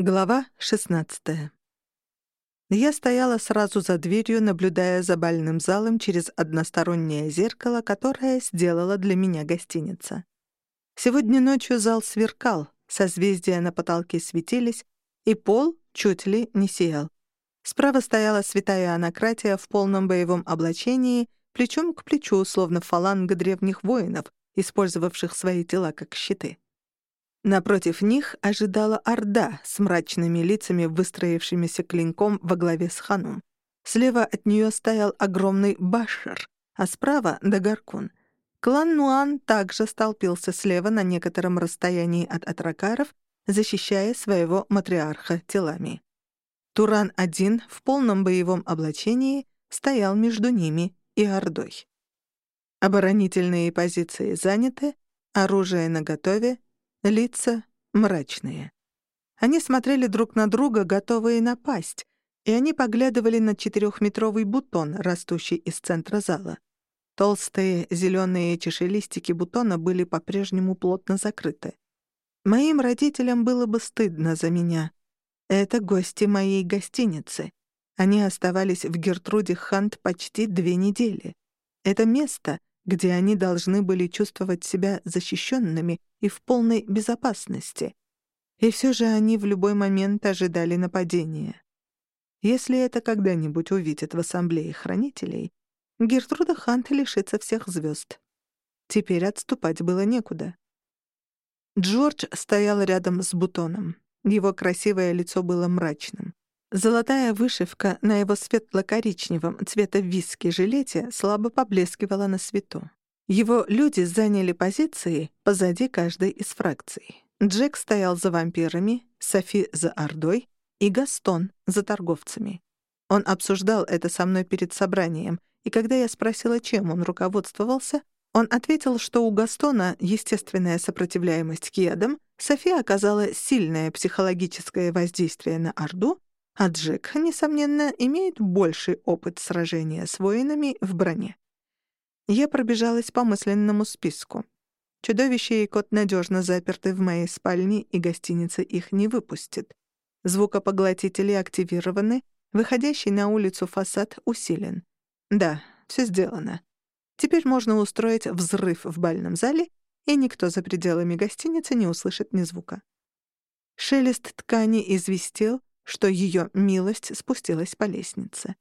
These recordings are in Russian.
Глава 16. Я стояла сразу за дверью, наблюдая за бальным залом через одностороннее зеркало, которое сделала для меня гостиница. Сегодня ночью зал сверкал, созвездия на потолке светились, и пол чуть ли не сиял. Справа стояла святая Анакратия в полном боевом облачении, плечом к плечу, словно фаланга древних воинов, использовавших свои тела как щиты. Напротив них ожидала Орда с мрачными лицами, выстроившимися клинком во главе с ханом. Слева от нее стоял огромный Башар, а справа — Дагаркун. Клан Нуан также столпился слева на некотором расстоянии от атракаров, защищая своего матриарха телами. Туран-1 в полном боевом облачении стоял между ними и Ордой. Оборонительные позиции заняты, оружие наготове, Лица мрачные. Они смотрели друг на друга, готовые напасть, и они поглядывали на четырехметровый бутон, растущий из центра зала. Толстые зеленые чешелистики бутона были по-прежнему плотно закрыты. Моим родителям было бы стыдно за меня. Это гости моей гостиницы. Они оставались в Гертруде Хант почти две недели. Это место где они должны были чувствовать себя защищенными и в полной безопасности. И все же они в любой момент ожидали нападения. Если это когда-нибудь увидят в ассамблее хранителей, Гертруда Хант лишится всех звезд. Теперь отступать было некуда. Джордж стоял рядом с Бутоном. Его красивое лицо было мрачным. Золотая вышивка на его светло-коричневом цвета виски жилете слабо поблескивала на свету. Его люди заняли позиции позади каждой из фракций. Джек стоял за вампирами, Софи за Ордой и Гастон за торговцами. Он обсуждал это со мной перед собранием, и когда я спросила, чем он руководствовался, он ответил, что у Гастона естественная сопротивляемость к ядам, Софи оказала сильное психологическое воздействие на Орду, а Джек, несомненно, имеет больший опыт сражения с воинами в броне. Я пробежалась по мысленному списку. Чудовище и кот надежно заперты в моей спальне, и гостиница их не выпустит. Звукопоглотители активированы, выходящий на улицу фасад усилен. Да, все сделано. Теперь можно устроить взрыв в бальном зале, и никто за пределами гостиницы не услышит ни звука. Шелест ткани известил, что ее милость спустилась по лестнице.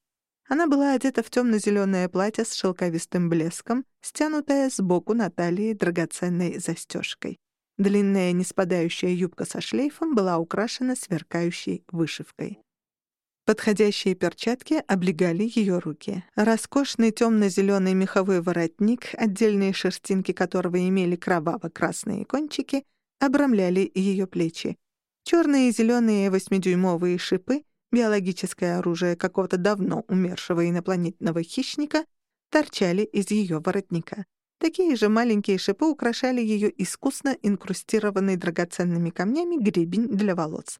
Она была одета в темно-зеленое платье с шелковистым блеском, стянутое сбоку на талии драгоценной застежкой. Длинная неспадающая юбка со шлейфом была украшена сверкающей вышивкой. Подходящие перчатки облегали ее руки. Роскошный темно-зеленый меховой воротник, отдельные шерстинки которого имели кроваво-красные кончики, обрамляли ее плечи. Черные и зеленые восьмидюймовые шипы, биологическое оружие какого-то давно умершего инопланетного хищника, торчали из ее воротника. Такие же маленькие шипы украшали ее искусно инкрустированный драгоценными камнями гребень для волос.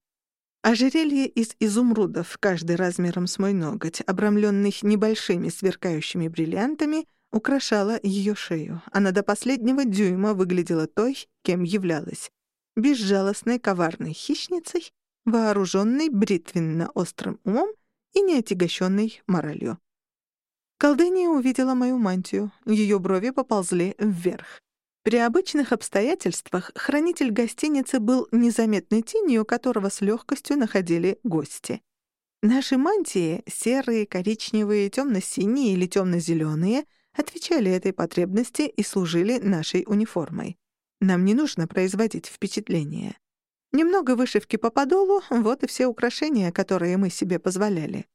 Ожерелье из изумрудов, каждый размером с мой ноготь, обрамленных небольшими сверкающими бриллиантами, украшало ее шею. Она до последнего дюйма выглядела той, кем являлась безжалостной коварной хищницей, вооруженной бритвенно-острым умом и неотягощенной моралью. Колдыния увидела мою мантию, ее брови поползли вверх. При обычных обстоятельствах хранитель гостиницы был незаметной тенью, которого с легкостью находили гости. Наши мантии, серые, коричневые, темно-синие или темно-зеленые, отвечали этой потребности и служили нашей униформой. Нам не нужно производить впечатление. Немного вышивки по подолу — вот и все украшения, которые мы себе позволяли.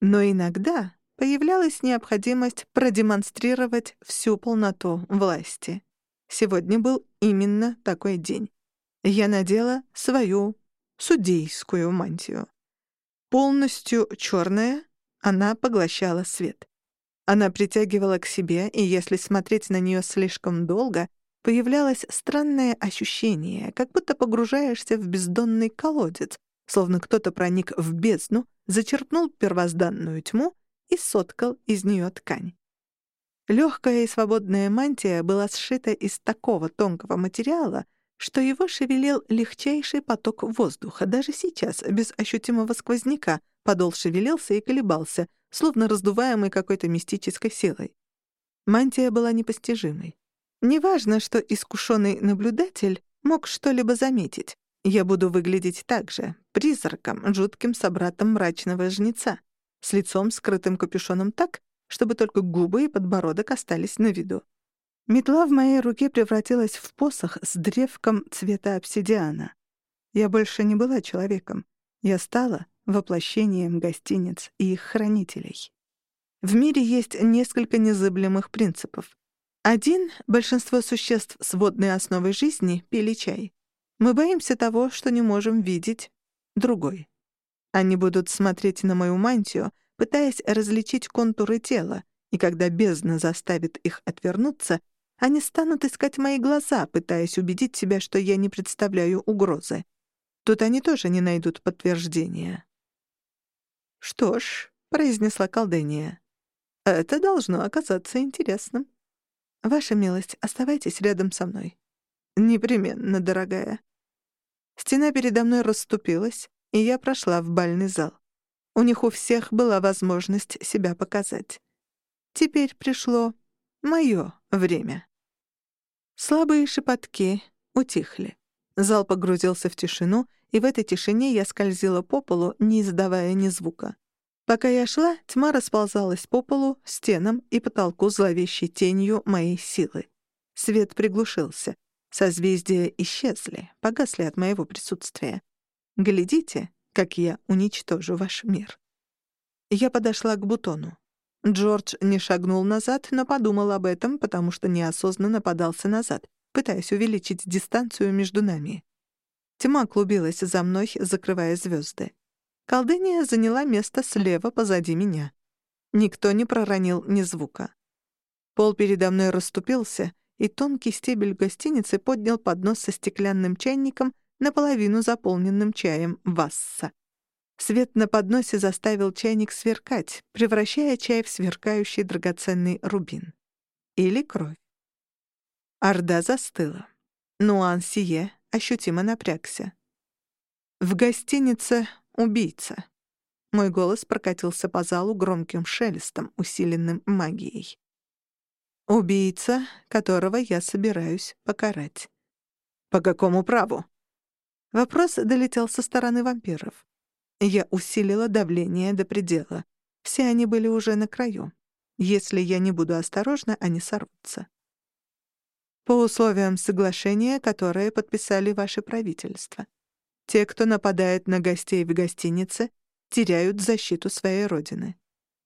Но иногда появлялась необходимость продемонстрировать всю полноту власти. Сегодня был именно такой день. Я надела свою судейскую мантию. Полностью черная, она поглощала свет. Она притягивала к себе, и если смотреть на нее слишком долго — появлялось странное ощущение, как будто погружаешься в бездонный колодец, словно кто-то проник в бездну, зачерпнул первозданную тьму и соткал из нее ткань. Легкая и свободная мантия была сшита из такого тонкого материала, что его шевелил легчайший поток воздуха. Даже сейчас, без ощутимого сквозняка, подол шевелился и колебался, словно раздуваемый какой-то мистической силой. Мантия была непостижимой. Неважно, что искушенный наблюдатель мог что-либо заметить. Я буду выглядеть так же, призраком, жутким собратом мрачного жнеца, с лицом скрытым капюшоном так, чтобы только губы и подбородок остались на виду. Метла в моей руке превратилась в посох с древком цвета обсидиана. Я больше не была человеком. Я стала воплощением гостиниц и их хранителей. В мире есть несколько незыблемых принципов. Один — большинство существ с водной основой жизни пили чай. Мы боимся того, что не можем видеть. Другой. Они будут смотреть на мою мантию, пытаясь различить контуры тела, и когда бездна заставит их отвернуться, они станут искать мои глаза, пытаясь убедить себя, что я не представляю угрозы. Тут они тоже не найдут подтверждения. «Что ж», — произнесла колдения, — «это должно оказаться интересным. Ваша милость, оставайтесь рядом со мной». «Непременно, дорогая». Стена передо мной расступилась, и я прошла в бальный зал. У них у всех была возможность себя показать. Теперь пришло мое время. Слабые шепотки утихли. Зал погрузился в тишину, и в этой тишине я скользила по полу, не издавая ни звука. Пока я шла, тьма расползалась по полу, стенам и потолку зловещей тенью моей силы. Свет приглушился. Созвездия исчезли, погасли от моего присутствия. Глядите, как я уничтожу ваш мир. Я подошла к бутону. Джордж не шагнул назад, но подумал об этом, потому что неосознанно подался назад, пытаясь увеличить дистанцию между нами. Тьма клубилась за мной, закрывая звезды. Колдыния заняла место слева позади меня. Никто не проронил ни звука. Пол передо мной расступился, и тонкий стебель гостиницы поднял поднос со стеклянным чайником, наполовину заполненным чаем васса. Свет на подносе заставил чайник сверкать, превращая чай в сверкающий драгоценный рубин. Или кровь. Орда застыла. Нуан Сие ощутимо напрягся. В гостинице убийца. Мой голос прокатился по залу громким шелестом, усиленным магией. Убийца, которого я собираюсь покарать. По какому праву? Вопрос долетел со стороны вампиров. Я усилила давление до предела. Все они были уже на краю. Если я не буду осторожна, они сорвутся. По условиям соглашения, которое подписали ваши правительства. Те, кто нападает на гостей в гостинице, теряют защиту своей родины.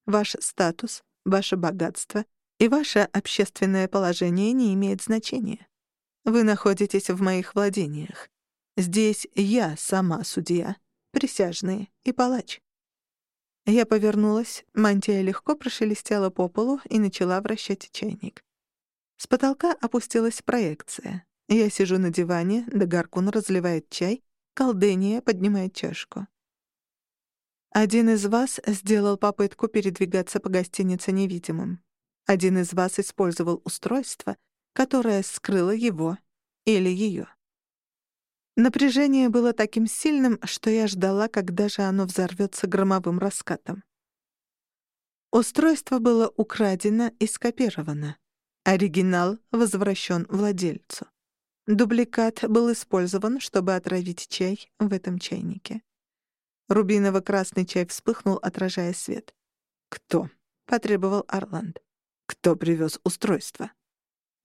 Ваш статус, ваше богатство и ваше общественное положение не имеет значения. Вы находитесь в моих владениях. Здесь я сама судья присяжные и палач. Я повернулась, мантия легко прошелестела по полу и начала вращать чайник. С потолка опустилась проекция. Я сижу на диване, Дагаркун разливает чай, колдения поднимает чашку. Один из вас сделал попытку передвигаться по гостинице невидимым. Один из вас использовал устройство, которое скрыло его или ее. Напряжение было таким сильным, что я ждала, когда же оно взорвётся громовым раскатом. Устройство было украдено и скопировано. Оригинал возвращен владельцу. Дубликат был использован, чтобы отравить чай в этом чайнике. Рубиново-красный чай вспыхнул, отражая свет. «Кто?» — потребовал Орланд. «Кто привез устройство?»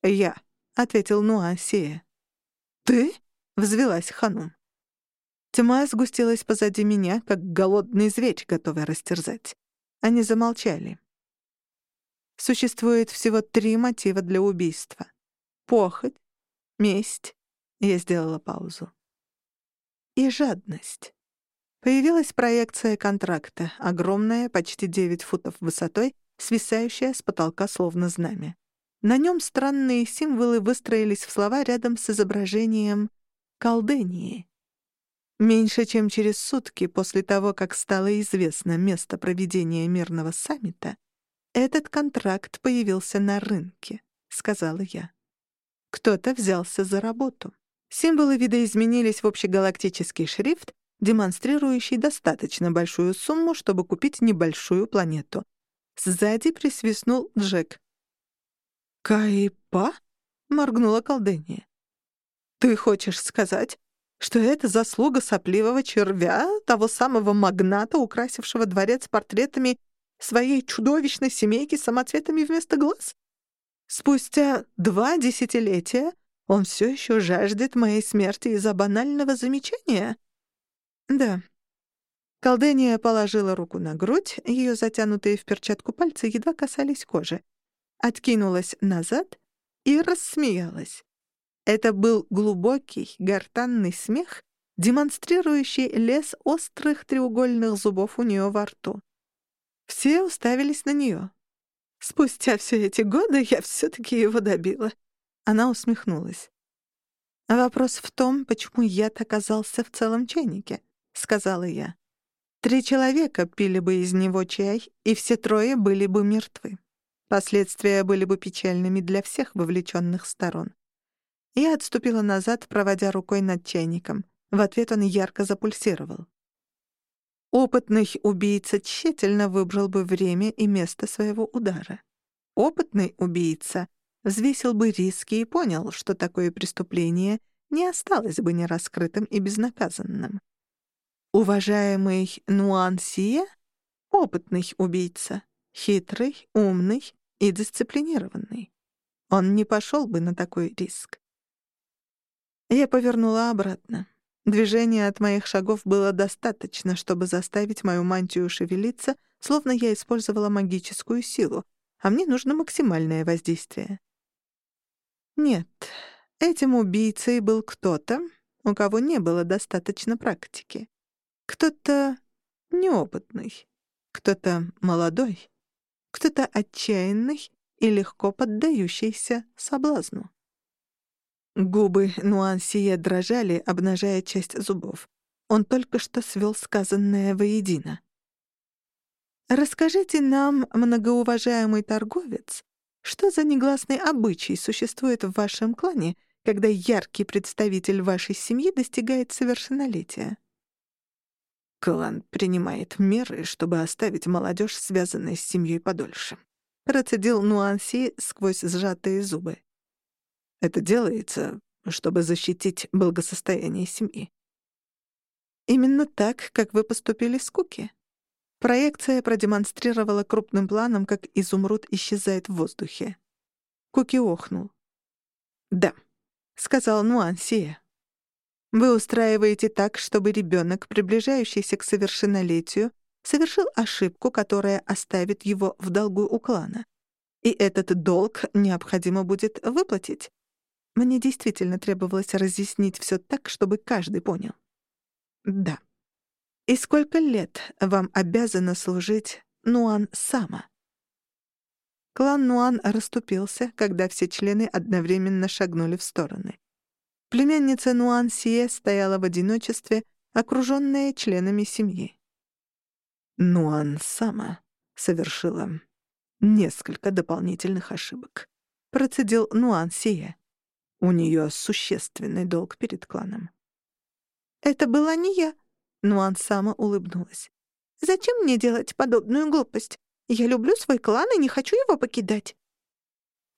«Я», — ответил Нуасия. «Ты?» — взвелась Ханум. Тьма сгустилась позади меня, как голодный зверь, готовый растерзать. Они замолчали. Существует всего три мотива для убийства. Похоть, месть — я сделала паузу. И жадность. Появилась проекция контракта, огромная, почти 9 футов высотой, свисающая с потолка словно знамя. На нем странные символы выстроились в слова рядом с изображением Колдении. Меньше чем через сутки после того, как стало известно место проведения мирного саммита, этот контракт появился на рынке, сказала я. Кто-то взялся за работу. Символы видоизменились в общегалактический шрифт, демонстрирующий достаточно большую сумму, чтобы купить небольшую планету. Сзади присвистнул Джек. «Каипа?» — моргнула колдыня. «Ты хочешь сказать, что это заслуга сопливого червя, того самого магната, украсившего дворец портретами своей чудовищной семейки самоцветами вместо глаз? Спустя два десятилетия он все еще жаждет моей смерти из-за банального замечания?» «Да». Колдения положила руку на грудь, ее затянутые в перчатку пальцы едва касались кожи, откинулась назад и рассмеялась. Это был глубокий, гортанный смех, демонстрирующий лес острых треугольных зубов у нее во рту. Все уставились на нее. Спустя все эти годы я все-таки его добила. Она усмехнулась. «Вопрос в том, почему яд оказался в целом чайнике», — сказала я. «Три человека пили бы из него чай, и все трое были бы мертвы. Последствия были бы печальными для всех вовлеченных сторон. Я отступила назад, проводя рукой над чайником. В ответ он ярко запульсировал. Опытный убийца тщательно выбрал бы время и место своего удара. Опытный убийца взвесил бы риски и понял, что такое преступление не осталось бы нераскрытым и безнаказанным. Уважаемый Нуансия — опытный убийца, хитрый, умный и дисциплинированный. Он не пошел бы на такой риск. Я повернула обратно. Движения от моих шагов было достаточно, чтобы заставить мою мантию шевелиться, словно я использовала магическую силу, а мне нужно максимальное воздействие. Нет, этим убийцей был кто-то, у кого не было достаточно практики. Кто-то неопытный, кто-то молодой, кто-то отчаянный и легко поддающийся соблазну. Губы Нуансия дрожали, обнажая часть зубов. Он только что свел сказанное воедино. «Расскажите нам, многоуважаемый торговец, что за негласный обычай существует в вашем клане, когда яркий представитель вашей семьи достигает совершеннолетия?» «Клан принимает меры, чтобы оставить молодежь, связанной с семьей, подольше», — процедил Нуанси сквозь сжатые зубы. Это делается, чтобы защитить благосостояние семьи. Именно так, как вы поступили с Куки. Проекция продемонстрировала крупным планом, как изумруд исчезает в воздухе. Куки охнул. «Да», — сказал Нуансия. «Вы устраиваете так, чтобы ребенок, приближающийся к совершеннолетию, совершил ошибку, которая оставит его в долгу у клана. И этот долг необходимо будет выплатить. Мне действительно требовалось разъяснить все так, чтобы каждый понял. Да. И сколько лет вам обязана служить Нуан Сама? Клан Нуан расступился, когда все члены одновременно шагнули в стороны. Племянница Нуан Сие стояла в одиночестве, окруженная членами семьи. Нуан Сама совершила несколько дополнительных ошибок. Процедил Нуан Сие. У нее существенный долг перед кланом. «Это была не я», — Нуан сама улыбнулась. «Зачем мне делать подобную глупость? Я люблю свой клан и не хочу его покидать».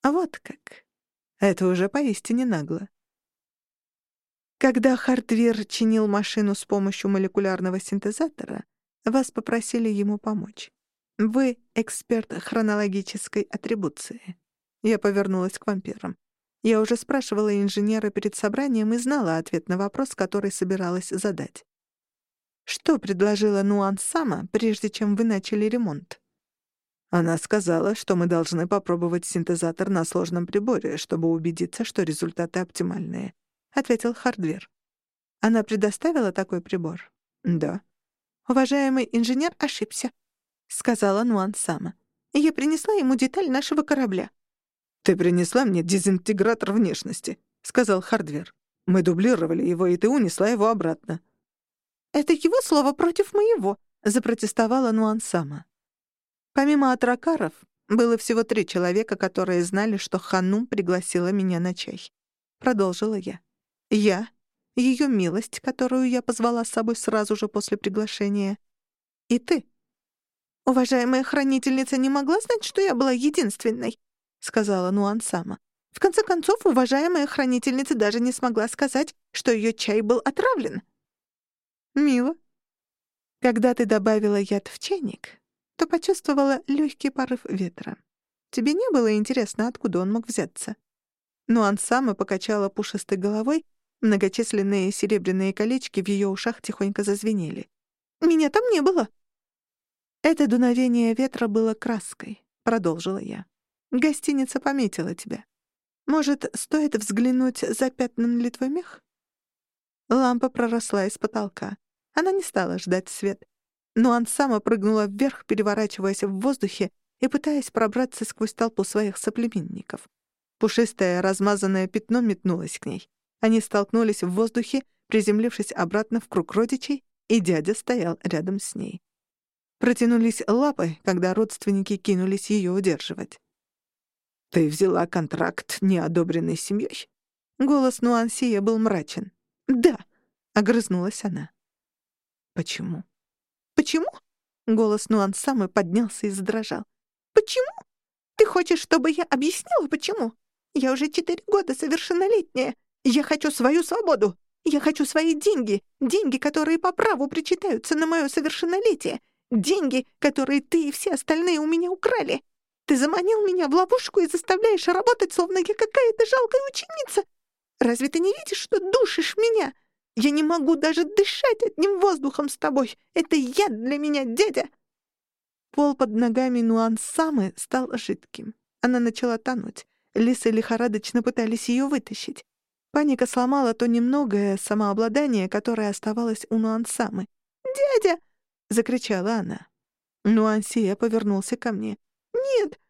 А вот как. Это уже поистине нагло. Когда Хардвир чинил машину с помощью молекулярного синтезатора, вас попросили ему помочь. Вы — эксперт хронологической атрибуции. Я повернулась к вампирам. Я уже спрашивала инженера перед собранием и знала ответ на вопрос, который собиралась задать. Что предложила Нуан Сама, прежде чем вы начали ремонт? Она сказала, что мы должны попробовать синтезатор на сложном приборе, чтобы убедиться, что результаты оптимальные, ответил Хардвер. Она предоставила такой прибор? Да. Уважаемый инженер ошибся, сказала Нуан Сама. Я принесла ему деталь нашего корабля. «Ты принесла мне дезинтегратор внешности», — сказал Хардвер. «Мы дублировали его, и ты унесла его обратно». «Это его слово против моего», — запротестовала Нуансама. Помимо атракаров, было всего три человека, которые знали, что Ханум пригласила меня на чай. Продолжила я. Я, ее милость, которую я позвала с собой сразу же после приглашения, и ты. «Уважаемая хранительница не могла знать, что я была единственной», — сказала Нуан сама. В конце концов, уважаемая хранительница даже не смогла сказать, что ее чай был отравлен. Мило. Когда ты добавила яд в чайник, то почувствовала легкий порыв ветра. Тебе не было интересно, откуда он мог взяться? Нуан сама покачала пушистой головой, многочисленные серебряные колечки в ее ушах тихонько зазвенели. «Меня там не было!» «Это дуновение ветра было краской», — продолжила я. «Гостиница пометила тебя. Может, стоит взглянуть, запятнан ли твой мех?» Лампа проросла из потолка. Она не стала ждать свет. Но Ансама прыгнула вверх, переворачиваясь в воздухе и пытаясь пробраться сквозь толпу своих соплеменников. Пушистое, размазанное пятно метнулось к ней. Они столкнулись в воздухе, приземлившись обратно в круг родичей, и дядя стоял рядом с ней. Протянулись лапы, когда родственники кинулись ее удерживать. «Ты взяла контракт, не одобренный семьей?» Голос Нуансия был мрачен. «Да», — огрызнулась она. «Почему?» «Почему?» Голос Нуансамы поднялся и задрожал. «Почему? Ты хочешь, чтобы я объяснила, почему? Я уже четыре года совершеннолетняя. Я хочу свою свободу. Я хочу свои деньги. Деньги, которые по праву причитаются на мое совершеннолетие. Деньги, которые ты и все остальные у меня украли. Ты заманил меня в ловушку и заставляешь работать, словно я какая-то жалкая ученица. Разве ты не видишь, что душишь меня? Я не могу даже дышать одним воздухом с тобой. Это яд для меня, дядя!» Пол под ногами Нуансамы стал жидким. Она начала тонуть. Лисы лихорадочно пытались ее вытащить. Паника сломала то немногое самообладание, которое оставалось у Нуансамы. «Дядя!» — закричала она. Нуансия повернулся ко мне. «Нет!»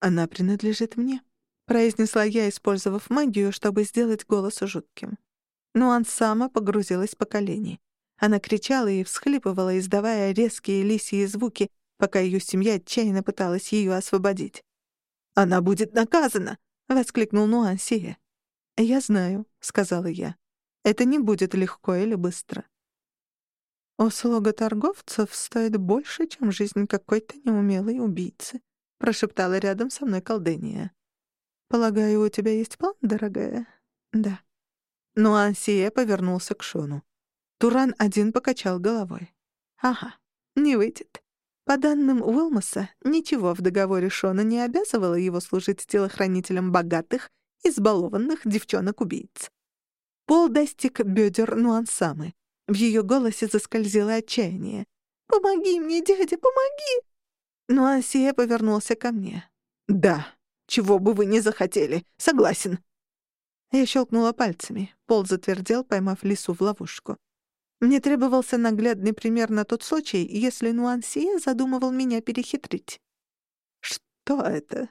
«Она принадлежит мне», — произнесла я, использовав магию, чтобы сделать голос жутким. Нуансама погрузилась по колени. Она кричала и всхлипывала, издавая резкие лисьи звуки, пока ее семья отчаянно пыталась ее освободить. «Она будет наказана!» — воскликнул Нуансия. «Я знаю», — сказала я. «Это не будет легко или быстро. «Услуга торговцев стоит больше, чем жизнь какой-то неумелой убийцы», — прошептала рядом со мной колдыния. «Полагаю, у тебя есть план, дорогая?» «Да». Но Ансия повернулся к Шону. Туран один покачал головой. «Ага, не выйдет. По данным Уилмоса, ничего в договоре Шона не обязывало его служить телохранителем богатых, избалованных девчонок-убийц. Пол достиг бедер Нуансамы. В ее голосе заскользило отчаяние. «Помоги мне, дядя, помоги!» Но Асия повернулся ко мне. «Да, чего бы вы ни захотели. Согласен». Я щелкнула пальцами. Пол затвердел, поймав лису в ловушку. Мне требовался наглядный пример на тот случай, если Нуансия задумывал меня перехитрить. «Что это?»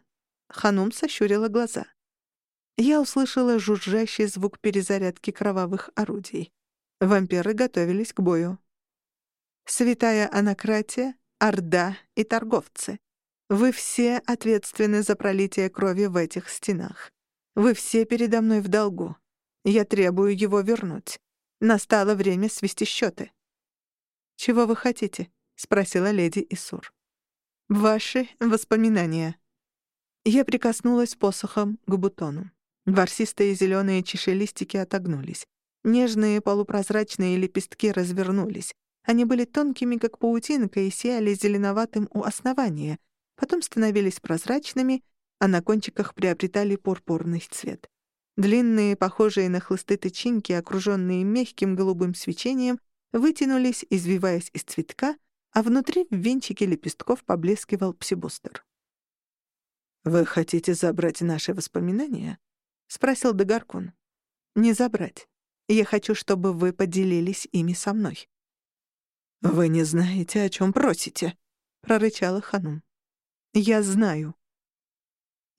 Ханум сощурила глаза. Я услышала жужжащий звук перезарядки кровавых орудий. Вампиры готовились к бою. Святая Анакратия, Орда и торговцы. Вы все ответственны за пролитие крови в этих стенах. Вы все передо мной в долгу. Я требую его вернуть. Настало время свести счеты. «Чего вы хотите?» — спросила леди Исур. «Ваши воспоминания». Я прикоснулась посохом к бутону. Ворсистые зеленые чешелистики отогнулись. Нежные полупрозрачные лепестки развернулись. Они были тонкими, как паутинка, и сияли зеленоватым у основания, потом становились прозрачными, а на кончиках приобретали пурпурный цвет. Длинные, похожие на хлысты тычинки, окруженные мягким голубым свечением, вытянулись, извиваясь из цветка, а внутри в венчике лепестков поблескивал псибустер. «Вы хотите забрать наши воспоминания?» — спросил Дагаркун. «Не забрать. Я хочу, чтобы вы поделились ими со мной». «Вы не знаете, о чем просите», — прорычала Ханум. «Я знаю.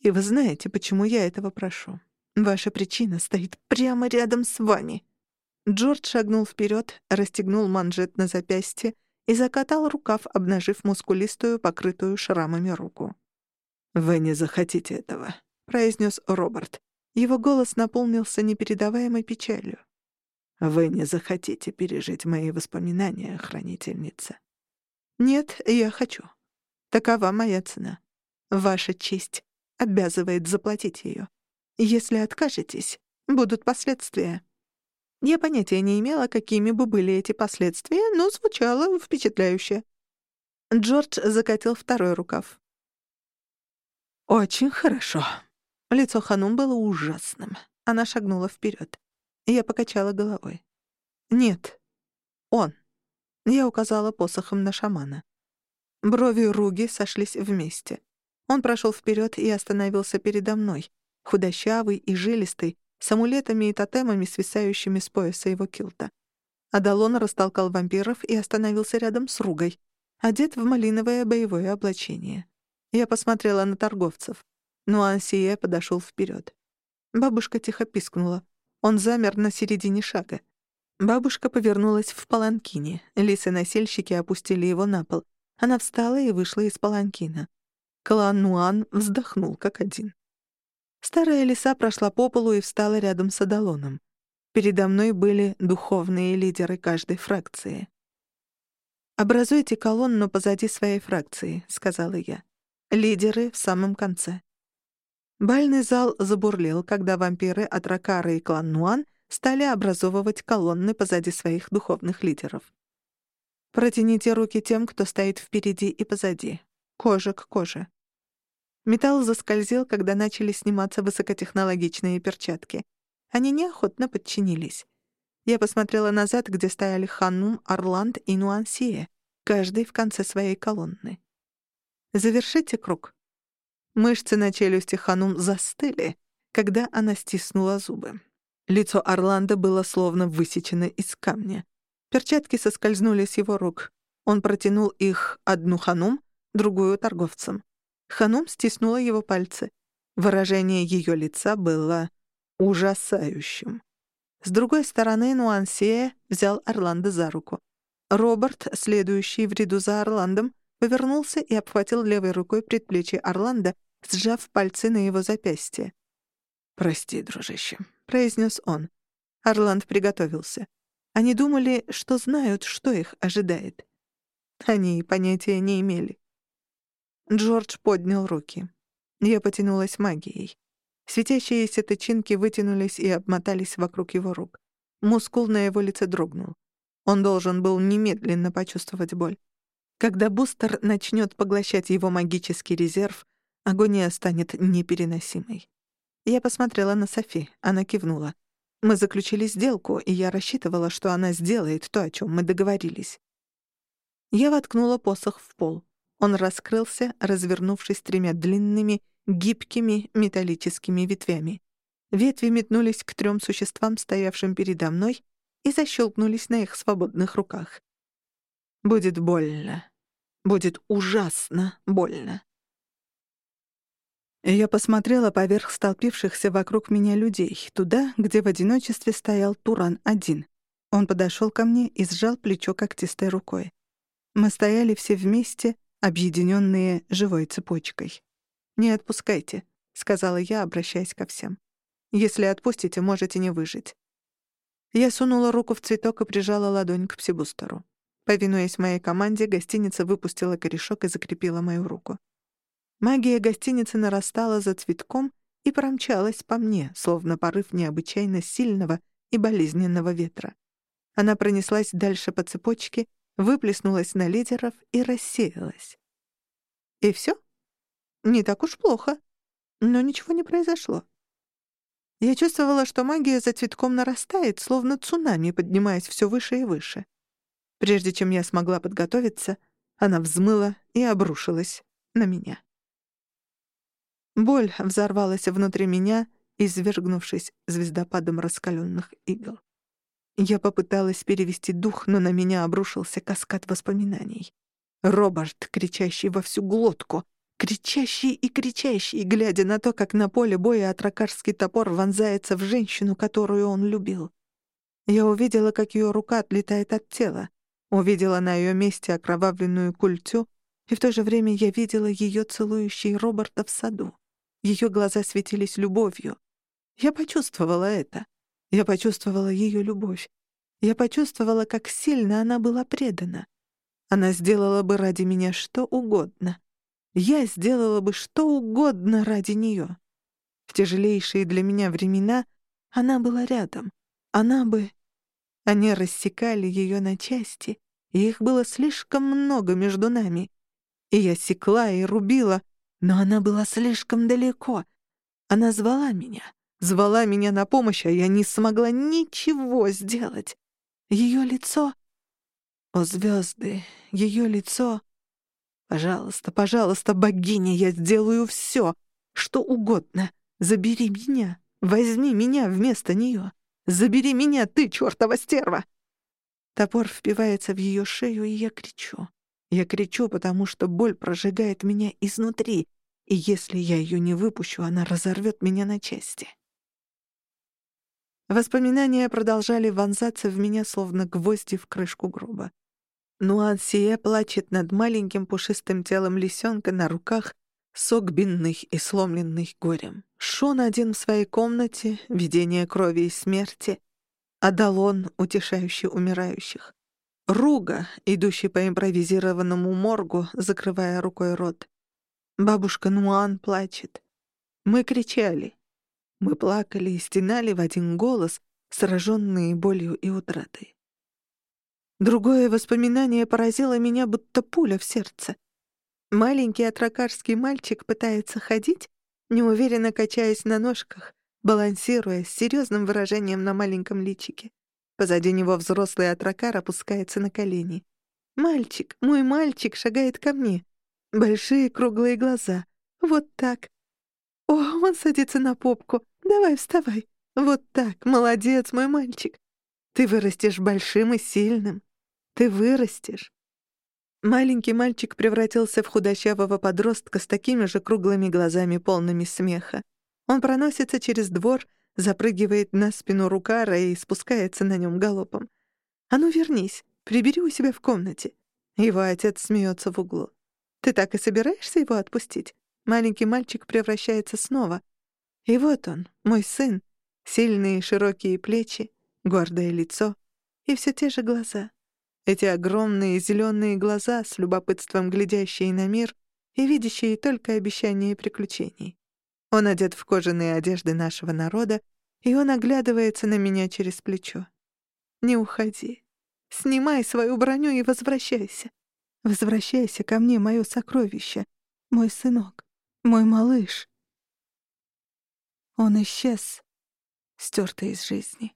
И вы знаете, почему я этого прошу. Ваша причина стоит прямо рядом с вами». Джордж шагнул вперед, расстегнул манжет на запястье и закатал рукав, обнажив мускулистую, покрытую шрамами руку. «Вы не захотите этого», — произнес Роберт. Его голос наполнился непередаваемой печалью. «Вы не захотите пережить мои воспоминания, хранительница?» «Нет, я хочу. Такова моя цена. Ваша честь обязывает заплатить ее. Если откажетесь, будут последствия». Я понятия не имела, какими бы были эти последствия, но звучало впечатляюще. Джордж закатил второй рукав. «Очень хорошо». Лицо Ханум было ужасным. Она шагнула вперед. Я покачала головой. «Нет, он». Я указала посохом на шамана. Брови Руги сошлись вместе. Он прошел вперед и остановился передо мной, худощавый и жилистый, с амулетами и тотемами, свисающими с пояса его килта. Адалон растолкал вампиров и остановился рядом с Ругой, одет в малиновое боевое облачение. Я посмотрела на торговцев. Нуансие подошел вперед. Бабушка тихо пискнула. Он замер на середине шага. Бабушка повернулась в паланкине. Лисы-носильщики опустили его на пол. Она встала и вышла из паланкина. Клан Нуан вздохнул как один. Старая лиса прошла по полу и встала рядом с Адалоном. Передо мной были духовные лидеры каждой фракции. «Образуйте колонну позади своей фракции», — сказала я. «Лидеры в самом конце». Бальный зал забурлил, когда вампиры от Ракара и клан Нуан стали образовывать колонны позади своих духовных лидеров. Протяните руки тем, кто стоит впереди и позади. Кожа к коже. Металл заскользил, когда начали сниматься высокотехнологичные перчатки. Они неохотно подчинились. Я посмотрела назад, где стояли Ханнум, Орланд и Нуансие, каждый в конце своей колонны. Завершите круг. Мышцы на челюсти Ханум застыли, когда она стиснула зубы. Лицо Орландо было словно высечено из камня. Перчатки соскользнули с его рук. Он протянул их одну Ханум, другую — торговцам. Ханум стиснула его пальцы. Выражение ее лица было ужасающим. С другой стороны Нуансея взял Орландо за руку. Роберт, следующий в ряду за Орландом, повернулся и обхватил левой рукой предплечье Орландо, сжав пальцы на его запястье. «Прости, дружище», — произнес он. Орланд приготовился. Они думали, что знают, что их ожидает. Они понятия не имели. Джордж поднял руки. Я потянулась магией. Светящиеся тычинки вытянулись и обмотались вокруг его рук. Мускул на его лице дрогнул. Он должен был немедленно почувствовать боль. Когда бустер начнет поглощать его магический резерв, агония станет непереносимой. Я посмотрела на Софи, она кивнула. Мы заключили сделку, и я рассчитывала, что она сделает то, о чем мы договорились. Я воткнула посох в пол. Он раскрылся, развернувшись тремя длинными, гибкими металлическими ветвями. Ветви метнулись к трем существам, стоявшим передо мной, и защелкнулись на их свободных руках. Будет больно. Будет ужасно больно. Я посмотрела поверх столпившихся вокруг меня людей, туда, где в одиночестве стоял Туран-один. Он подошел ко мне и сжал плечо когтистой рукой. Мы стояли все вместе, объединенные живой цепочкой. «Не отпускайте», — сказала я, обращаясь ко всем. «Если отпустите, можете не выжить». Я сунула руку в цветок и прижала ладонь к псибустеру. Повинуясь моей команде, гостиница выпустила корешок и закрепила мою руку. Магия гостиницы нарастала за цветком и промчалась по мне, словно порыв необычайно сильного и болезненного ветра. Она пронеслась дальше по цепочке выплеснулась на лидеров и рассеялась. И все? Не так уж плохо. Но ничего не произошло. Я чувствовала, что магия за цветком нарастает, словно цунами, поднимаясь все выше и выше. Прежде чем я смогла подготовиться, она взмыла и обрушилась на меня. Боль взорвалась внутри меня, извергнувшись звездопадом раскаленных игл. Я попыталась перевести дух, но на меня обрушился каскад воспоминаний. Роберт, кричащий во всю глотку, кричащий и кричащий, глядя на то, как на поле боя атракарский топор вонзается в женщину, которую он любил. Я увидела, как ее рука отлетает от тела, увидела на ее месте окровавленную культю, и в то же время я видела ее целующей Роберта в саду. Ее глаза светились любовью. Я почувствовала это. Я почувствовала ее любовь. Я почувствовала, как сильно она была предана. Она сделала бы ради меня что угодно. Я сделала бы что угодно ради нее. В тяжелейшие для меня времена она была рядом. Она бы... Они рассекали ее на части, и их было слишком много между нами. И я секла и рубила, но она была слишком далеко. Она звала меня, звала меня на помощь, а я не смогла ничего сделать. Ее лицо... О, звезды, ее лицо... Пожалуйста, пожалуйста, богиня, я сделаю все, что угодно. Забери меня, возьми меня вместо нее. Забери меня, ты, чертова стерва!» Топор впивается в ее шею, и я кричу. Я кричу, потому что боль прожигает меня изнутри, и если я ее не выпущу, она разорвет меня на части. Воспоминания продолжали вонзаться в меня, словно гвозди в крышку гроба. Нуансия плачет над маленьким пушистым телом лисенка на руках, согбенный и сломленный горем. Шон один в своей комнате, видение крови и смерти. Адалон, утешающий умирающих. Руга, идущий по импровизированному моргу, закрывая рукой рот. Бабушка Нуан плачет. Мы кричали. Мы плакали и стенали в один голос, сраженные болью и утратой. Другое воспоминание поразило меня, будто пуля в сердце. Маленький атракарский мальчик пытается ходить, неуверенно качаясь на ножках, балансируя с серьезным выражением на маленьком личике. Позади него взрослый атракар опускается на колени. «Мальчик, мой мальчик шагает ко мне. Большие круглые глаза. Вот так. О, он садится на попку. Давай, вставай. Вот так, молодец, мой мальчик. Ты вырастешь большим и сильным. Ты вырастешь. Маленький мальчик превратился в худощавого подростка с такими же круглыми глазами, полными смеха. Он проносится через двор, запрыгивает на спину Рукара и спускается на нем галопом. «А ну вернись, прибери у себя в комнате». Его отец смеется в углу. «Ты так и собираешься его отпустить?» Маленький мальчик превращается снова. И вот он, мой сын. Сильные широкие плечи, гордое лицо и все те же глаза. Эти огромные зеленые глаза, с любопытством глядящие на мир и видящие только обещания приключений. Он одет в кожаные одежды нашего народа, и он оглядывается на меня через плечо. «Не уходи. Снимай свою броню и возвращайся. Возвращайся ко мне, мое сокровище, мой сынок. Мой малыш. Он исчез, стертый из жизни.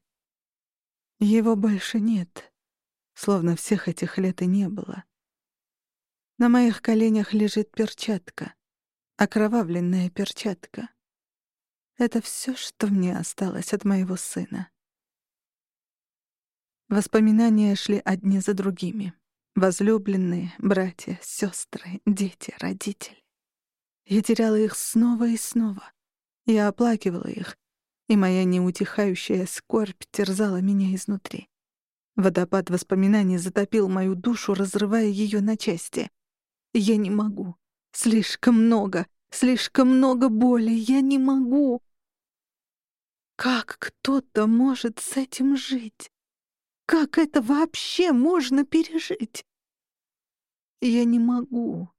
Его больше нет, словно всех этих лет и не было. На моих коленях лежит перчатка, окровавленная перчатка. Это все, что мне осталось от моего сына. Воспоминания шли одни за другими. Возлюбленные, братья, сестры, дети, родители. Я теряла их снова и снова. Я оплакивала их, и моя неутихающая скорбь терзала меня изнутри. Водопад воспоминаний затопил мою душу, разрывая ее на части. Я не могу. Слишком много, слишком много боли. Я не могу. Как кто-то может с этим жить? Как это вообще можно пережить? Я не могу.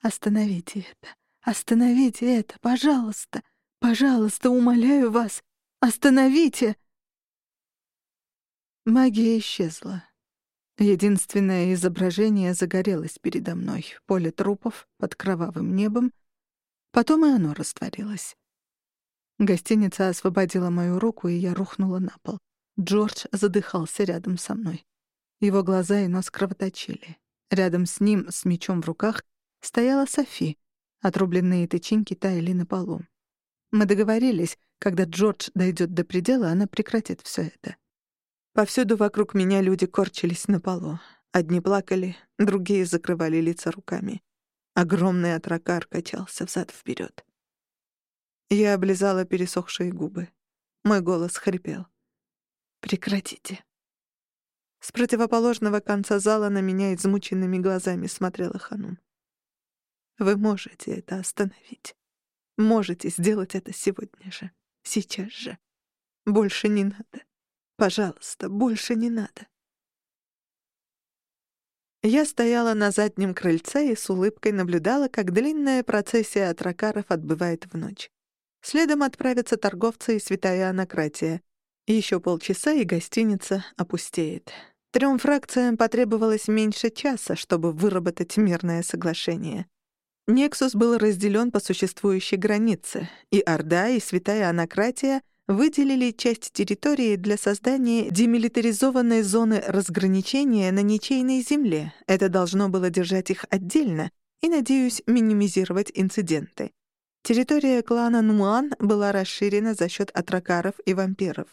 Остановите это. Остановите это, пожалуйста! Пожалуйста, умоляю вас! Остановите!» Магия исчезла. Единственное изображение загорелось передо мной. Поле трупов под кровавым небом. Потом и оно растворилось. Гостиница освободила мою руку, и я рухнула на пол. Джордж задыхался рядом со мной. Его глаза и нос кровоточили. Рядом с ним, с мечом в руках, стояла Софи, Отрубленные тычинки таяли на полу. Мы договорились, когда Джордж дойдет до предела, она прекратит все это. Повсюду вокруг меня люди корчились на полу. Одни плакали, другие закрывали лица руками. Огромный атракар качался взад вперед. Я облизала пересохшие губы. Мой голос хрипел. «Прекратите». С противоположного конца зала на меня измученными глазами смотрела Ханум. Вы можете это остановить. Можете сделать это сегодня же. Сейчас же. Больше не надо. Пожалуйста, больше не надо. Я стояла на заднем крыльце и с улыбкой наблюдала, как длинная процессия атракаров отбывает в ночь. Следом отправятся торговцы и святая анакратия. Еще полчаса, и гостиница опустеет. Трем фракциям потребовалось меньше часа, чтобы выработать мирное соглашение. Нексус был разделен по существующей границе, и Орда, и Святая Анакратия выделили часть территории для создания демилитаризованной зоны разграничения на ничейной земле. Это должно было держать их отдельно и, надеюсь, минимизировать инциденты. Территория клана Нуан была расширена за счет атракаров и вампиров.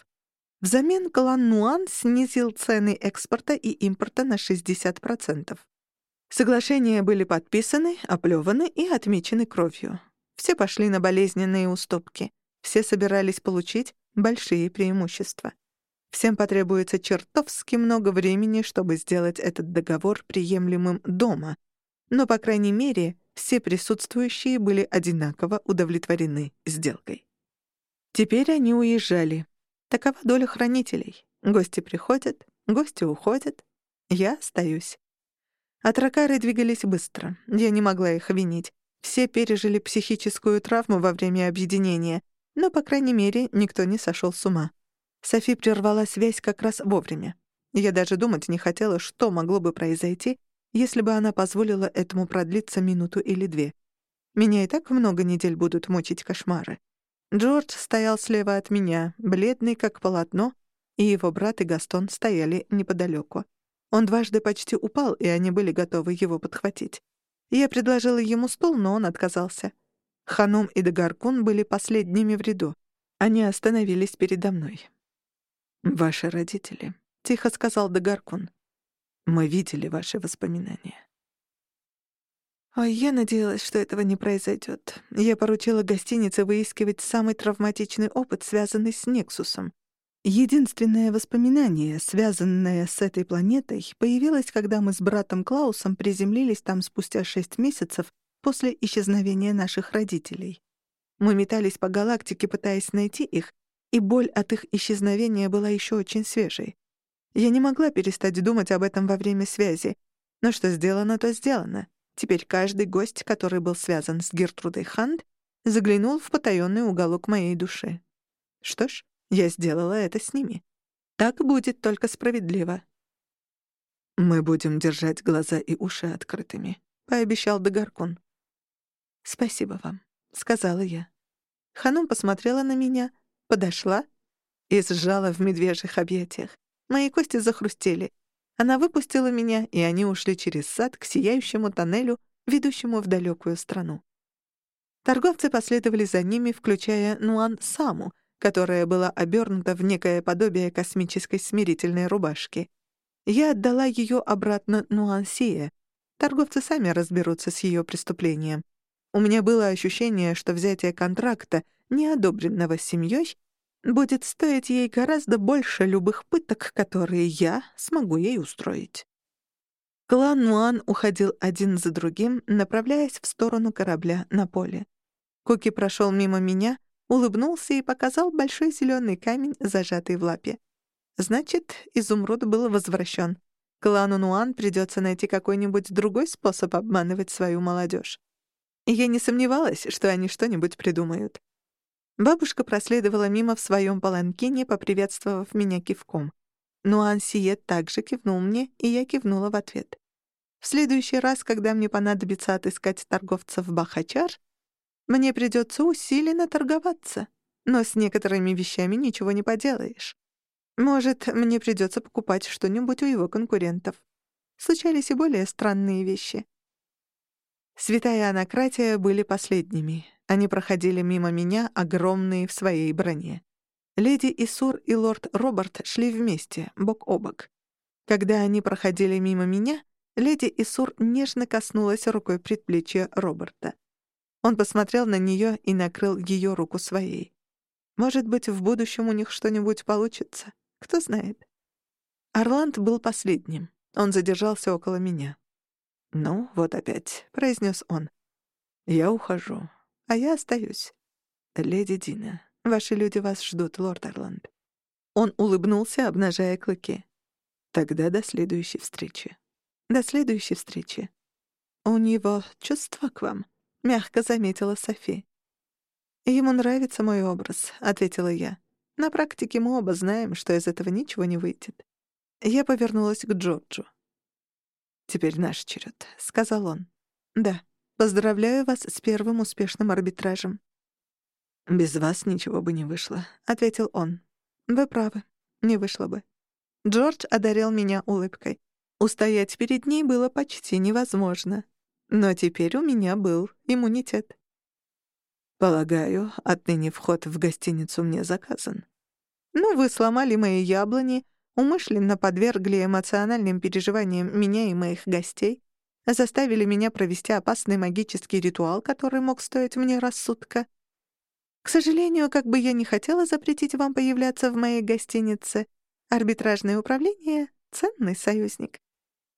Взамен клан Нуан снизил цены экспорта и импорта на 60%. Соглашения были подписаны, оплёваны и отмечены кровью. Все пошли на болезненные уступки. Все собирались получить большие преимущества. Всем потребуется чертовски много времени, чтобы сделать этот договор приемлемым дома. Но, по крайней мере, все присутствующие были одинаково удовлетворены сделкой. Теперь они уезжали. Такова доля хранителей. Гости приходят, гости уходят. Я остаюсь. Атракары двигались быстро. Я не могла их винить. Все пережили психическую травму во время объединения, но, по крайней мере, никто не сошел с ума. Софи прервала связь как раз вовремя. Я даже думать не хотела, что могло бы произойти, если бы она позволила этому продлиться минуту или две. Меня и так много недель будут мучить кошмары. Джордж стоял слева от меня, бледный как полотно, и его брат и Гастон стояли неподалеку. Он дважды почти упал, и они были готовы его подхватить. Я предложила ему стул, но он отказался. Ханум и Дагаркун были последними в ряду. Они остановились передо мной. «Ваши родители», — тихо сказал Дагаркун. «Мы видели ваши воспоминания». А я надеялась, что этого не произойдет. Я поручила гостинице выискивать самый травматичный опыт, связанный с Нексусом. Единственное воспоминание, связанное с этой планетой, появилось, когда мы с братом Клаусом приземлились там спустя шесть месяцев после исчезновения наших родителей. Мы метались по галактике, пытаясь найти их, и боль от их исчезновения была еще очень свежей. Я не могла перестать думать об этом во время связи, но что сделано, то сделано. Теперь каждый гость, который был связан с Гертрудой Ханд, заглянул в потаённый уголок моей души. Что ж, я сделала это с ними. Так будет только справедливо. «Мы будем держать глаза и уши открытыми», — пообещал Дагаркун. «Спасибо вам», — сказала я. Ханум посмотрела на меня, подошла и сжала в медвежьих объятиях. Мои кости захрустели. Она выпустила меня, и они ушли через сад к сияющему тоннелю, ведущему в далекую страну. Торговцы последовали за ними, включая Нуан Саму, которая была обернута в некое подобие космической смирительной рубашки. Я отдала ее обратно Нуансие. Торговцы сами разберутся с ее преступлением. У меня было ощущение, что взятие контракта, не одобренного семьей, будет стоить ей гораздо больше любых пыток, которые я смогу ей устроить. Клан Нуан уходил один за другим, направляясь в сторону корабля на поле. Куки прошел мимо меня, улыбнулся и показал большой зеленый камень, зажатый в лапе. Значит, изумруд был возвращен. Клану Нуан придется найти какой-нибудь другой способ обманывать свою молодежь. Я не сомневалась, что они что-нибудь придумают. Бабушка проследовала мимо в своем паланкине, поприветствовав меня кивком. Нуан Сиет также кивнул мне, и я кивнула в ответ. В следующий раз, когда мне понадобится отыскать торговцев Бахачар, мне придется усиленно торговаться, но с некоторыми вещами ничего не поделаешь. Может, мне придется покупать что-нибудь у его конкурентов. Случались и более странные вещи. Святая Анакратия были последними. Они проходили мимо меня, огромные в своей броне. Леди Исур и лорд Роберт шли вместе, бок о бок. Когда они проходили мимо меня, леди Исур нежно коснулась рукой предплечья Роберта. Он посмотрел на нее и накрыл ее руку своей. Может быть, в будущем у них что-нибудь получится. Кто знает. Орланд был последним. Он задержался около меня. «Ну, вот опять», — произнес он. «Я ухожу. А я остаюсь. Леди Дина, Ваши люди вас ждут, лорд Орланд». Он улыбнулся, обнажая клыки. «Тогда до следующей встречи». «До следующей встречи». «У него чувство к вам», — мягко заметила Софи. «Ему нравится мой образ», — ответила я. «На практике мы оба знаем, что из этого ничего не выйдет». Я повернулась к Джорджу. «Теперь наш черед», — сказал он. «Да, поздравляю вас с первым успешным арбитражем». «Без вас ничего бы не вышло», — ответил он. «Вы правы, не вышло бы». Джордж одарил меня улыбкой. Устоять перед ней было почти невозможно. Но теперь у меня был иммунитет. «Полагаю, отныне вход в гостиницу мне заказан». «Ну, вы сломали мои яблони», умышленно подвергли эмоциональным переживаниям меня и моих гостей, заставили меня провести опасный магический ритуал, который мог стоить мне рассудка. К сожалению, как бы я не хотела запретить вам появляться в моей гостинице, арбитражное управление — ценный союзник.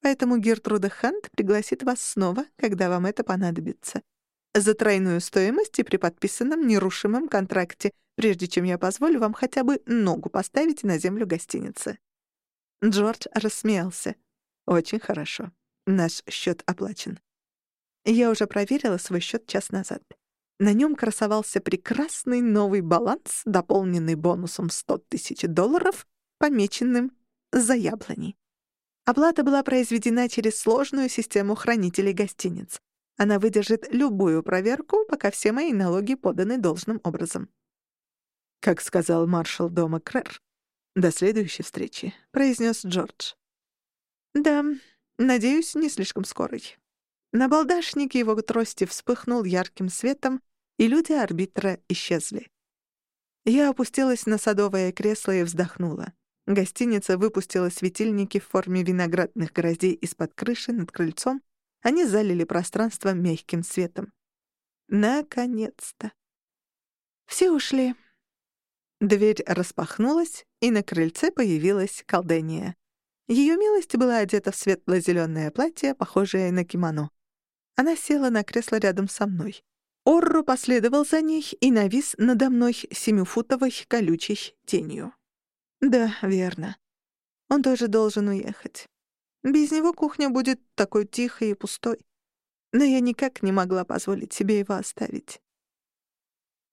Поэтому Гертруда Хант пригласит вас снова, когда вам это понадобится. За тройную стоимость и при подписанном нерушимом контракте, прежде чем я позволю вам хотя бы ногу поставить на землю гостиницы. Джордж рассмеялся. «Очень хорошо. Наш счет оплачен». Я уже проверила свой счет час назад. На нем красовался прекрасный новый баланс, дополненный бонусом 100 тысяч долларов, помеченным «За яблони». Оплата была произведена через сложную систему хранителей гостиниц. Она выдержит любую проверку, пока все мои налоги поданы должным образом. Как сказал маршал дома Крэр, «До следующей встречи», — произнес Джордж. «Да, надеюсь, не слишком скорой». На балдашнике его трости вспыхнул ярким светом, и люди арбитра исчезли. Я опустилась на садовое кресло и вздохнула. Гостиница выпустила светильники в форме виноградных гроздей из-под крыши над крыльцом. Они залили пространство мягким светом. Наконец-то. Все ушли. Дверь распахнулась, и на крыльце появилась колдения. Ее милость была одета в светло-зелёное платье, похожее на кимоно. Она села на кресло рядом со мной. Орро последовал за ней и навис надо мной семифутовой колючей тенью. Да, верно. Он тоже должен уехать. Без него кухня будет такой тихой и пустой. Но я никак не могла позволить себе его оставить.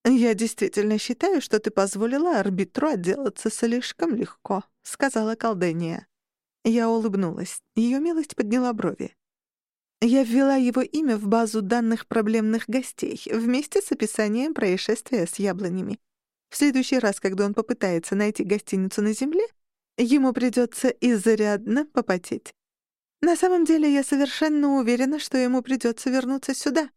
«Я действительно считаю, что ты позволила арбитру отделаться слишком легко», — сказала колдения. Я улыбнулась. Ее милость подняла брови. Я ввела его имя в базу данных проблемных гостей вместе с описанием происшествия с яблонями. В следующий раз, когда он попытается найти гостиницу на земле, ему придется изрядно попотеть. На самом деле я совершенно уверена, что ему придется вернуться сюда.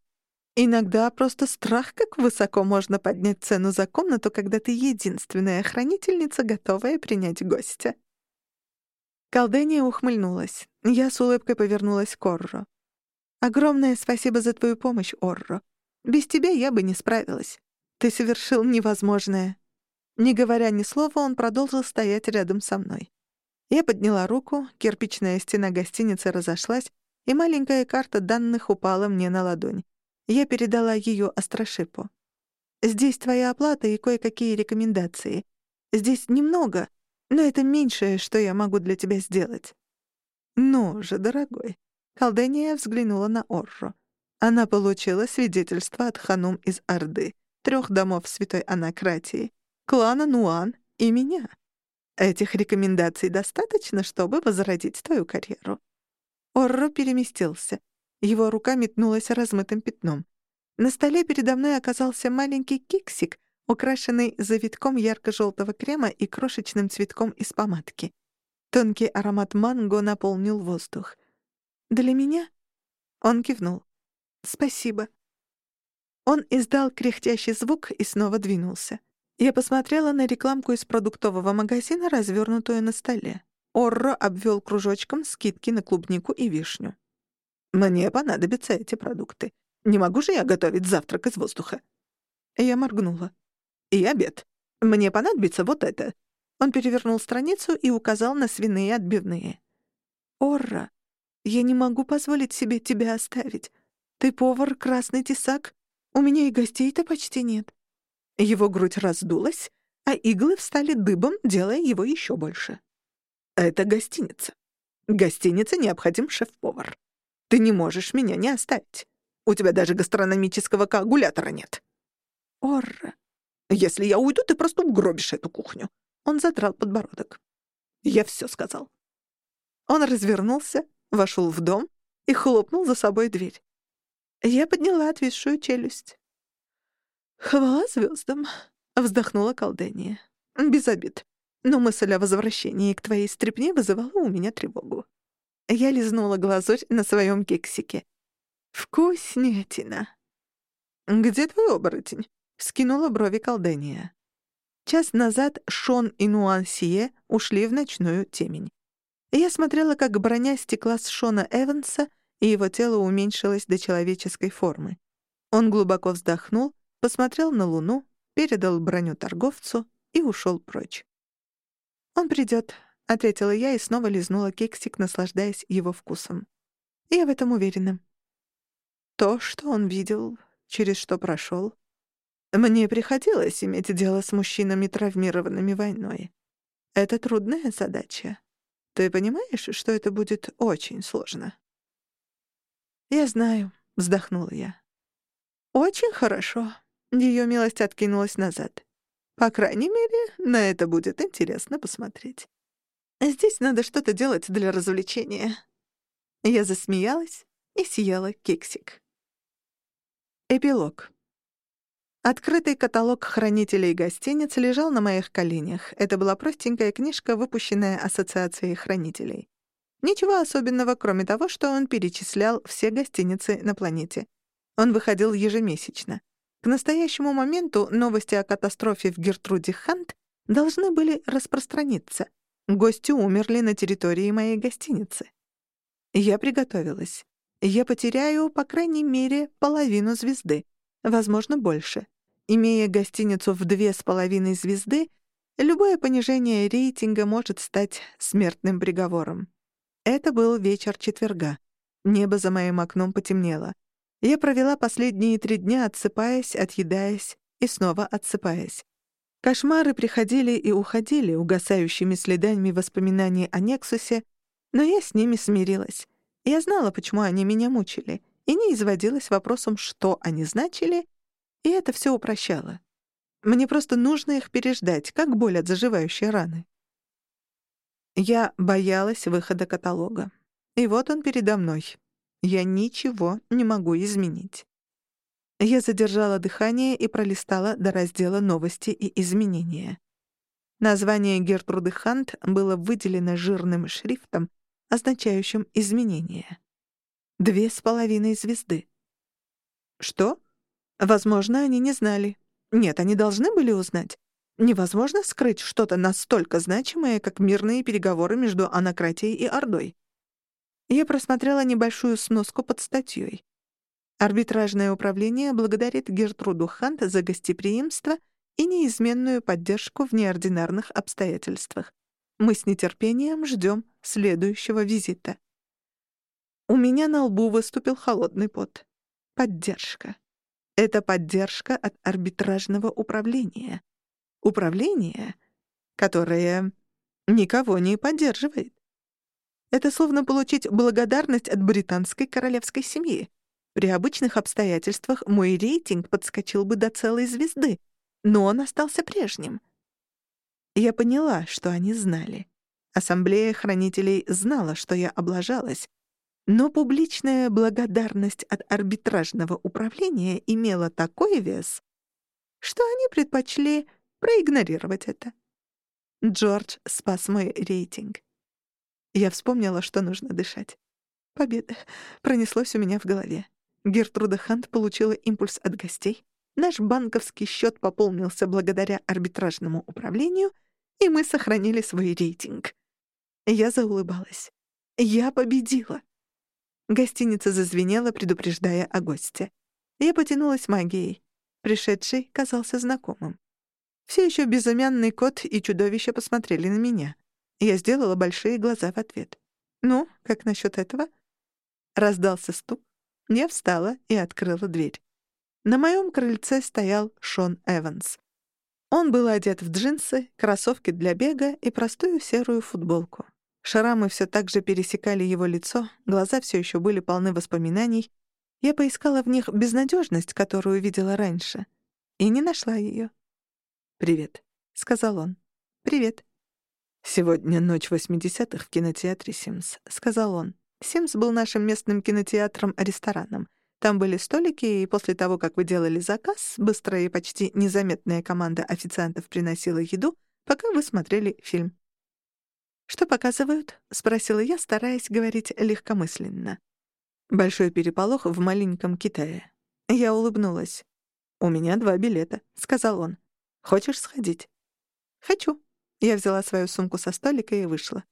Иногда просто страх, как высоко можно поднять цену за комнату, когда ты единственная хранительница, готовая принять гостя. Колдения ухмыльнулась. Я с улыбкой повернулась к Орро. «Огромное спасибо за твою помощь, Орро. Без тебя я бы не справилась. Ты совершил невозможное». Не говоря ни слова, он продолжил стоять рядом со мной. Я подняла руку, кирпичная стена гостиницы разошлась, и маленькая карта данных упала мне на ладонь. Я передала ее Астрошипу. «Здесь твоя оплата и кое-какие рекомендации. Здесь немного, но это меньшее, что я могу для тебя сделать». «Ну же, дорогой». Колдения взглянула на Орро. Она получила свидетельство от ханум из Орды, трех домов Святой Анакратии, клана Нуан и меня. Этих рекомендаций достаточно, чтобы возродить твою карьеру. Орро переместился. Его рука метнулась размытым пятном. На столе передо мной оказался маленький кексик, украшенный завитком ярко-желтого крема и крошечным цветком из помадки. Тонкий аромат манго наполнил воздух. «Для меня?» Он кивнул. «Спасибо». Он издал кряхтящий звук и снова двинулся. Я посмотрела на рекламку из продуктового магазина, развернутую на столе. Орро обвел кружочком скидки на клубнику и вишню. Мне понадобятся эти продукты. Не могу же я готовить завтрак из воздуха. Я моргнула. И обед. Мне понадобится вот это. Он перевернул страницу и указал на свиные отбивные. Орра, я не могу позволить себе тебя оставить. Ты повар, красный тесак. У меня и гостей-то почти нет. Его грудь раздулась, а иглы встали дыбом, делая его еще больше. «Это гостиница. Гостинице необходим шеф-повар. Ты не можешь меня не оставить. У тебя даже гастрономического коагулятора нет». «Орра, если я уйду, ты просто угробишь эту кухню». Он задрал подбородок. «Я все сказал». Он развернулся, вошел в дом и хлопнул за собой дверь. Я подняла отвисшую челюсть. «Хвала звездам!» — вздохнула колдения. «Без обид. Но мысль о возвращении к твоей стрипне вызывала у меня тревогу». Я лизнула глазурь на своем кексике. «Вкуснятина!» «Где твой оборотень?» — скинула брови колдения. Час назад Шон и Нуансие ушли в ночную темень. Я смотрела, как броня стекла с Шона Эванса, и его тело уменьшилось до человеческой формы. Он глубоко вздохнул, посмотрел на луну, передал броню торговцу и ушел прочь. «Он придет», — ответила я и снова лизнула кексик, наслаждаясь его вкусом. «Я в этом уверена». То, что он видел, через что прошел. Мне приходилось иметь дело с мужчинами, травмированными войной. Это трудная задача. Ты понимаешь, что это будет очень сложно?» «Я знаю», — вздохнула я. «Очень хорошо». Ее милость откинулась назад. «По крайней мере, на это будет интересно посмотреть. Здесь надо что-то делать для развлечения». Я засмеялась и съела кексик. Эпилог. Открытый каталог хранителей гостиниц лежал на моих коленях. Это была простенькая книжка, выпущенная Ассоциацией хранителей. Ничего особенного, кроме того, что он перечислял все гостиницы на планете. Он выходил ежемесячно. К настоящему моменту новости о катастрофе в Гертруде Хант должны были распространиться. Гости умерли на территории моей гостиницы. Я приготовилась. Я потеряю, по крайней мере, половину звезды — возможно, больше. Имея гостиницу в две с половиной звезды, любое понижение рейтинга может стать смертным приговором. Это был вечер четверга. Небо за моим окном потемнело. Я провела последние три дня, отсыпаясь, отъедаясь и снова отсыпаясь. Кошмары приходили и уходили угасающими следами воспоминаний о Нексусе, но я с ними смирилась. Я знала, почему они меня мучили и не изводилась вопросом, что они значили, и это все упрощало. Мне просто нужно их переждать, как боль от заживающей раны. Я боялась выхода каталога. И вот он передо мной. Я ничего не могу изменить. Я задержала дыхание и пролистала до раздела «Новости и изменения». Название Гертруды Хант было выделено жирным шрифтом, означающим «изменение». Две с половиной звезды. Что? Возможно, они не знали. Нет, они должны были узнать. Невозможно скрыть что-то настолько значимое, как мирные переговоры между Анакратией и Ордой. Я просмотрела небольшую сноску под статьей. Арбитражное управление благодарит Гертруду Хант за гостеприимство и неизменную поддержку в неординарных обстоятельствах. Мы с нетерпением ждем следующего визита. У меня на лбу выступил холодный пот. Поддержка. Это поддержка от арбитражного управления. Управление, которое никого не поддерживает. Это словно получить благодарность от британской королевской семьи. При обычных обстоятельствах мой рейтинг подскочил бы до целой звезды, но он остался прежним. Я поняла, что они знали. Ассамблея хранителей знала, что я облажалась, но публичная благодарность от арбитражного управления имела такой вес, что они предпочли проигнорировать это. Джордж спас мой рейтинг. Я вспомнила, что нужно дышать. Победа пронеслось у меня в голове. Гертруда Хант получила импульс от гостей. Наш банковский счет пополнился благодаря арбитражному управлению, и мы сохранили свой рейтинг. Я заулыбалась. Я победила. Гостиница зазвенела, предупреждая о госте. Я потянулась магией. Пришедший казался знакомым. Все еще безымянный кот и чудовище посмотрели на меня. Я сделала большие глаза в ответ. «Ну, как насчет этого?» Раздался стук. Я встала и открыла дверь. На моем крыльце стоял Шон Эванс. Он был одет в джинсы, кроссовки для бега и простую серую футболку. Шрамы все так же пересекали его лицо, глаза все еще были полны воспоминаний. Я поискала в них безнадежность, которую видела раньше, и не нашла ее. «Привет», — сказал он. «Привет». «Сегодня ночь восьмидесятых в кинотеатре «Симс», — сказал он. «Симс» был нашим местным кинотеатром-рестораном. Там были столики, и после того, как вы делали заказ, быстрая и почти незаметная команда официантов приносила еду, пока вы смотрели фильм. «Что показывают?» — спросила я, стараясь говорить легкомысленно. Большой переполох в маленьком Китае. Я улыбнулась. «У меня два билета», — сказал он. «Хочешь сходить?» «Хочу». Я взяла свою сумку со столика и вышла.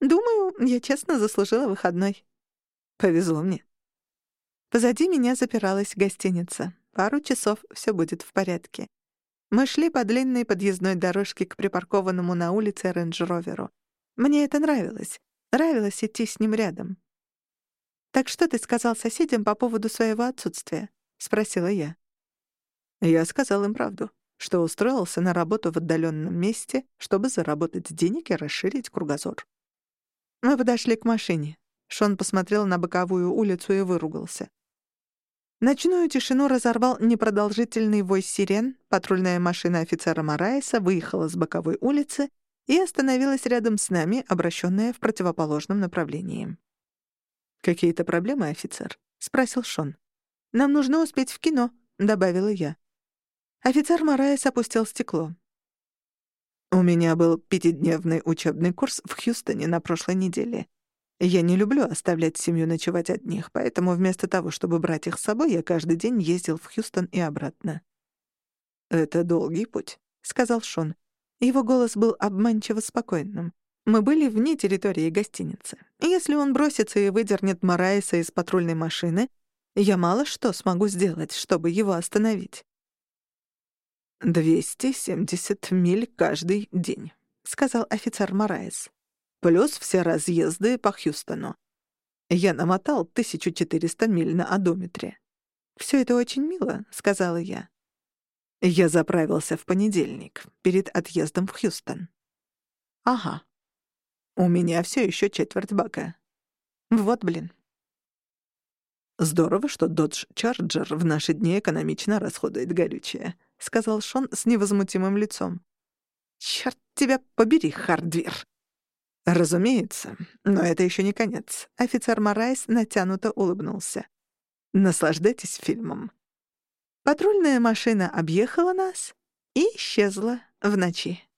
«Думаю, я честно заслужила выходной». «Повезло мне», Позади меня запиралась гостиница. Пару часов все будет в порядке. Мы шли по длинной подъездной дорожке к припаркованному на улице рейндж-роверу. Мне это нравилось. Нравилось идти с ним рядом. «Так что ты сказал соседям по поводу своего отсутствия?» — спросила я. Я сказал им правду, что устроился на работу в отдаленном месте, чтобы заработать денег и расширить кругозор. Мы подошли к машине. Шон посмотрел на боковую улицу и выругался. Ночную тишину разорвал непродолжительный вой сирен. Патрульная машина офицера Мараеса выехала с боковой улицы и остановилась рядом с нами, обращенная в противоположном направлении. «Какие-то проблемы, офицер?» — спросил Шон. «Нам нужно успеть в кино», — добавила я. Офицер Мараес опустил стекло. «У меня был пятидневный учебный курс в Хьюстоне на прошлой неделе. Я не люблю оставлять семью ночевать одних, поэтому вместо того, чтобы брать их с собой, я каждый день ездил в Хьюстон и обратно. «Это долгий путь», — сказал Шон. Его голос был обманчиво спокойным. Мы были вне территории гостиницы. Если он бросится и выдернет Мараиса из патрульной машины, я мало что смогу сделать, чтобы его остановить. «Двести семьдесят миль каждый день», — сказал офицер Мараис плюс все разъезды по Хьюстону. Я намотал 1400 миль на одометре. «Всё это очень мило», — сказала я. Я заправился в понедельник, перед отъездом в Хьюстон. «Ага. У меня всё ещё четверть бака. Вот блин». «Здорово, что Dodge Charger в наши дни экономично расходует горючее», — сказал Шон с невозмутимым лицом. «Чёрт тебя побери, Хардвир!» «Разумеется, но это еще не конец». Офицер Морайс натянуто улыбнулся. «Наслаждайтесь фильмом». Патрульная машина объехала нас и исчезла в ночи.